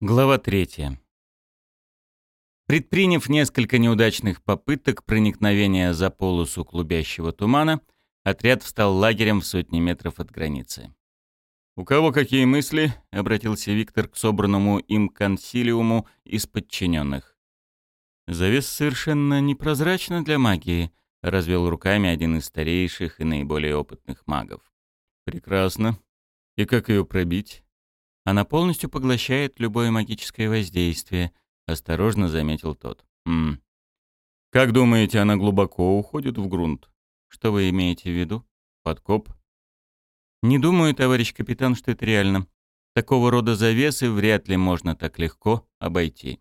Глава третья. Предприняв несколько неудачных попыток проникновения за полосу клубящего тумана, отряд встал лагерем в сотни метров от границы. «У кого какие мысли?» — обратился Виктор к собранному им консилиуму из подчиненных. «Завес совершенно непрозрачна для магии», — развел руками один из старейших и наиболее опытных магов. «Прекрасно. И как ее пробить?» Она полностью поглощает любое магическое воздействие, осторожно заметил тот. Хм. Как думаете, она глубоко уходит в грунт? Что вы имеете в виду? Подкоп? Не думаю, товарищ капитан, что это реально. Такого рода завесы вряд ли можно так легко обойти.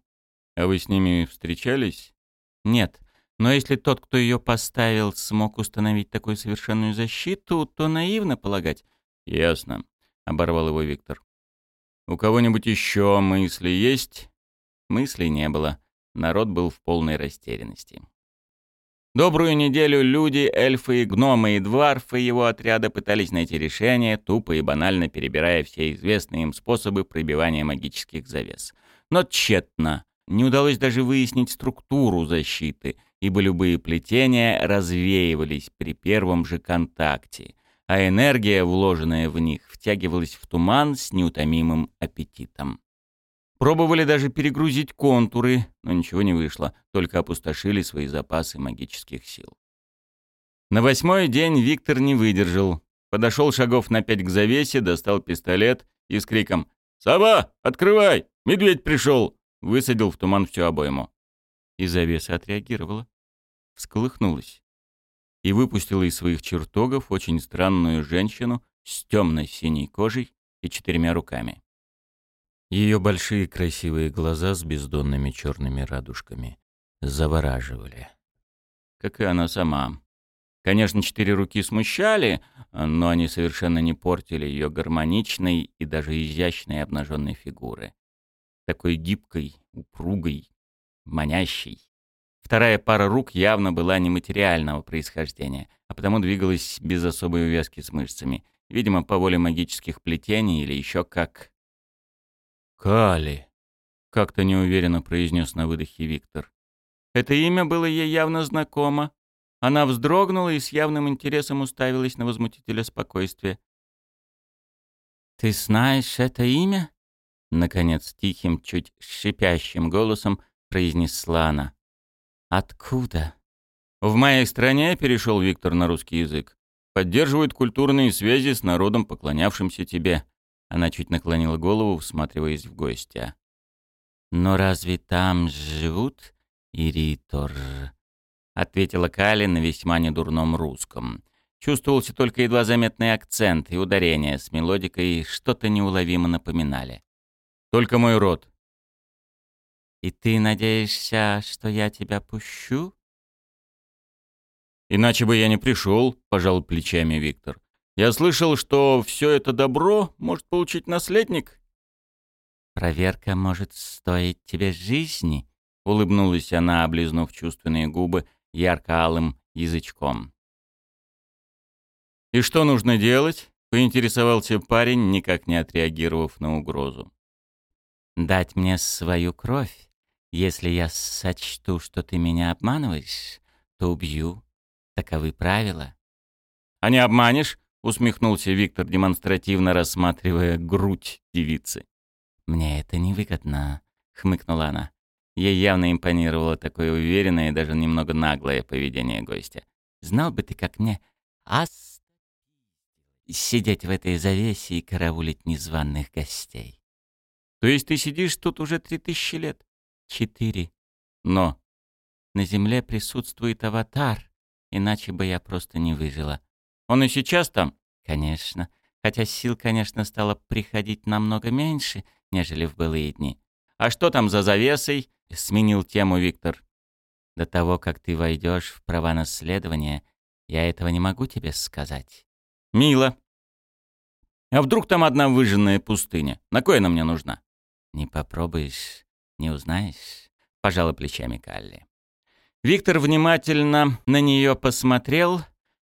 А вы с ними встречались? Нет. Но если тот, кто ее поставил, смог установить такую совершенную защиту, то наивно полагать. Ясно, оборвал его Виктор. У кого-нибудь еще мысли есть? Мыслей не было. Народ был в полной растерянности. Добрую неделю люди, эльфы, гномы и дварфы его отряда пытались найти решение, тупо и банально перебирая все известные им способы пробивания магических завес. Но тщетно. Не удалось даже выяснить структуру защиты, ибо любые плетения развеивались при первом же контакте а энергия, вложенная в них, втягивалась в туман с неутомимым аппетитом. Пробовали даже перегрузить контуры, но ничего не вышло, только опустошили свои запасы магических сил. На восьмой день Виктор не выдержал. Подошел шагов на пять к завесе, достал пистолет и с криком «Сова, открывай! Медведь пришел!» высадил в туман всю обойму. И завеса отреагировала. Всколыхнулась и выпустила из своих чертогов очень странную женщину с темно-синей кожей и четырьмя руками. Ее большие красивые глаза с бездонными черными радужками завораживали. Как и она сама. Конечно, четыре руки смущали, но они совершенно не портили ее гармоничной и даже изящной обнаженной фигуры. Такой гибкой, упругой, манящей. Вторая пара рук явно была нематериального происхождения, а потому двигалась без особой увязки с мышцами, видимо, по воле магических плетений или еще как. «Кали», — как-то неуверенно произнес на выдохе Виктор. Это имя было ей явно знакомо. Она вздрогнула и с явным интересом уставилась на возмутителя спокойствия. «Ты знаешь это имя?» Наконец, тихим, чуть шипящим голосом произнесла она. Откуда? В моей стране, перешел Виктор на русский язык, поддерживают культурные связи с народом, поклонявшимся тебе. Она чуть наклонила голову, всматриваясь в гостя. Но разве там живут иритор? Ответила Кали на весьма недурном русском. Чувствовался только едва заметный акцент и ударение с мелодикой что-то неуловимо напоминали. «Только мой род», и ты надеешься, что я тебя пущу? Иначе бы я не пришел, пожал плечами Виктор. Я слышал, что все это добро может получить наследник. Проверка может стоить тебе жизни, улыбнулась она, облизнув чувственные губы ярко-алым язычком. «И что нужно делать?» — поинтересовался парень, никак не отреагировав на угрозу. «Дать мне свою кровь, если я сочту, что ты меня обманываешь, то убью. Таковы правила. А не обманешь? усмехнулся Виктор, демонстративно рассматривая грудь девицы. Мне это невыгодно, хмыкнула она. Ей явно импонировало такое уверенное и даже немного наглое поведение гостя. Знал бы ты, как мне ас сидеть в этой завесе и караулить незваных гостей. То есть ты сидишь тут уже три тысячи лет? Четыре. Но на Земле присутствует аватар, иначе бы я просто не выжила. Он и сейчас там? Конечно. Хотя сил, конечно, стало приходить намного меньше, нежели в былые дни. А что там за завесой? Сменил тему Виктор. До того, как ты войдешь в права наследования, я этого не могу тебе сказать. Мило. А вдруг там одна выжженная пустыня? На кое она мне нужна? Не попробуешь, не узнаешь?» — пожала плечами Калли. Виктор внимательно на нее посмотрел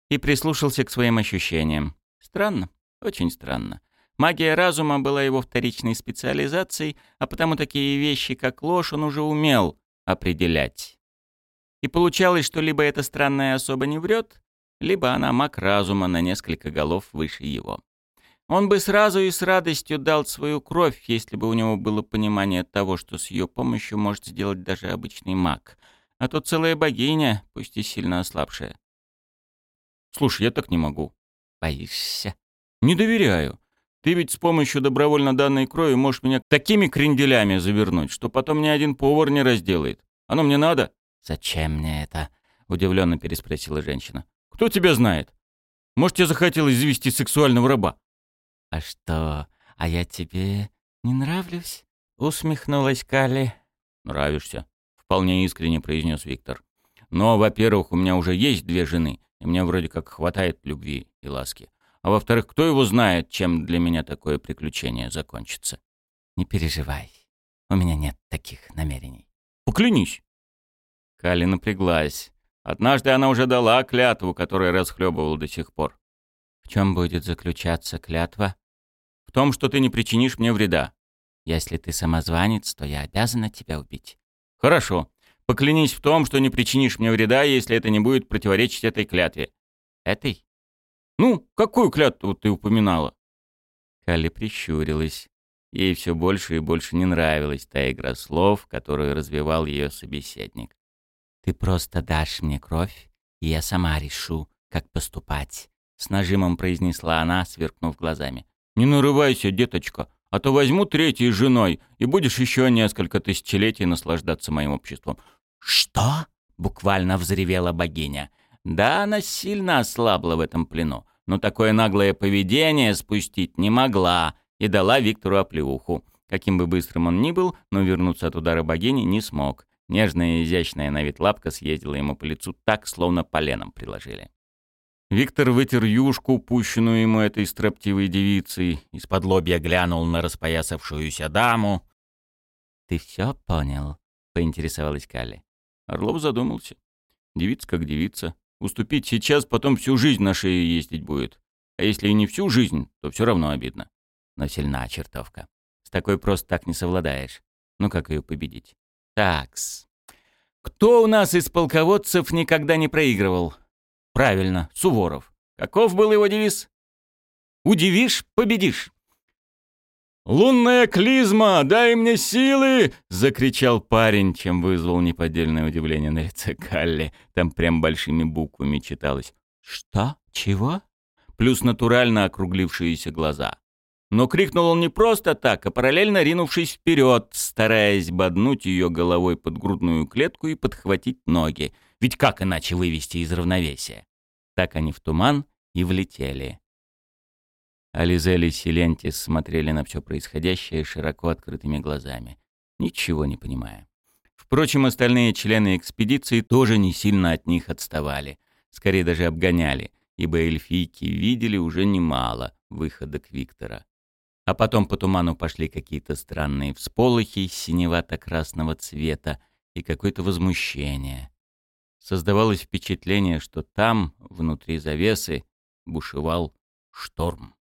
и прислушался к своим ощущениям. Странно, очень странно. Магия разума была его вторичной специализацией, а потому такие вещи, как ложь, он уже умел определять. И получалось, что либо эта странная особа не врет, либо она маг разума на несколько голов выше его. Он бы сразу и с радостью дал свою кровь, если бы у него было понимание того, что с ее помощью может сделать даже обычный маг. А то целая богиня, пусть и сильно ослабшая. Слушай, я так не могу. Боишься? Не доверяю. Ты ведь с помощью добровольно данной крови можешь меня такими кренделями завернуть, что потом ни один повар не разделает. Оно мне надо? Зачем мне это? Удивленно переспросила женщина. Кто тебя знает? Может, тебе захотелось завести сексуального раба? А что, а я тебе не нравлюсь? Усмехнулась Калли. Нравишься, вполне искренне произнес Виктор. Но, во-первых, у меня уже есть две жены, и мне вроде как хватает любви и ласки. А во-вторых, кто его знает, чем для меня такое приключение закончится? Не переживай. У меня нет таких намерений. Поклянись. Кали напряглась. Однажды она уже дала клятву, которую расхлебывала до сих пор. В чем будет заключаться клятва? В том, что ты не причинишь мне вреда. Если ты самозванец, то я обязана тебя убить. Хорошо. Поклянись в том, что не причинишь мне вреда, если это не будет противоречить этой клятве. Этой? «Ну, какую клятву ты упоминала?» Калли прищурилась. Ей все больше и больше не нравилась та игра слов, которую развивал ее собеседник. «Ты просто дашь мне кровь, и я сама решу, как поступать», — с нажимом произнесла она, сверкнув глазами. «Не нарывайся, деточка, а то возьму третьей женой, и будешь еще несколько тысячелетий наслаждаться моим обществом». «Что?» — буквально взревела богиня. Да, она сильно ослабла в этом плену но такое наглое поведение спустить не могла и дала Виктору оплеуху. Каким бы быстрым он ни был, но вернуться от удара богини не смог. Нежная и изящная на вид лапка съездила ему по лицу так, словно поленом приложили. Виктор вытер юшку, пущенную ему этой строптивой девицей, из-под лобья глянул на распоясавшуюся даму. «Ты все понял?» — поинтересовалась Калли. Орлов задумался. Девица как девица. Уступить сейчас, потом всю жизнь на шее ездить будет. А если и не всю жизнь, то все равно обидно. Но сильна чертовка. С такой просто так не совладаешь. Ну как ее победить? Такс. Кто у нас из полководцев никогда не проигрывал? Правильно, Суворов. Каков был его девиз? Удивишь — победишь. «Лунная клизма, дай мне силы!» — закричал парень, чем вызвал неподдельное удивление на лице Калли. Там прям большими буквами читалось. «Что? Чего?» Плюс натурально округлившиеся глаза. Но крикнул он не просто так, а параллельно ринувшись вперед, стараясь боднуть ее головой под грудную клетку и подхватить ноги. Ведь как иначе вывести из равновесия? Так они в туман и влетели. Ализель и Силентис смотрели на все происходящее широко открытыми глазами, ничего не понимая. Впрочем, остальные члены экспедиции тоже не сильно от них отставали, скорее даже обгоняли, ибо эльфийки видели уже немало выходок Виктора. А потом по туману пошли какие-то странные всполохи синевато-красного цвета и какое-то возмущение. Создавалось впечатление, что там, внутри завесы, бушевал шторм.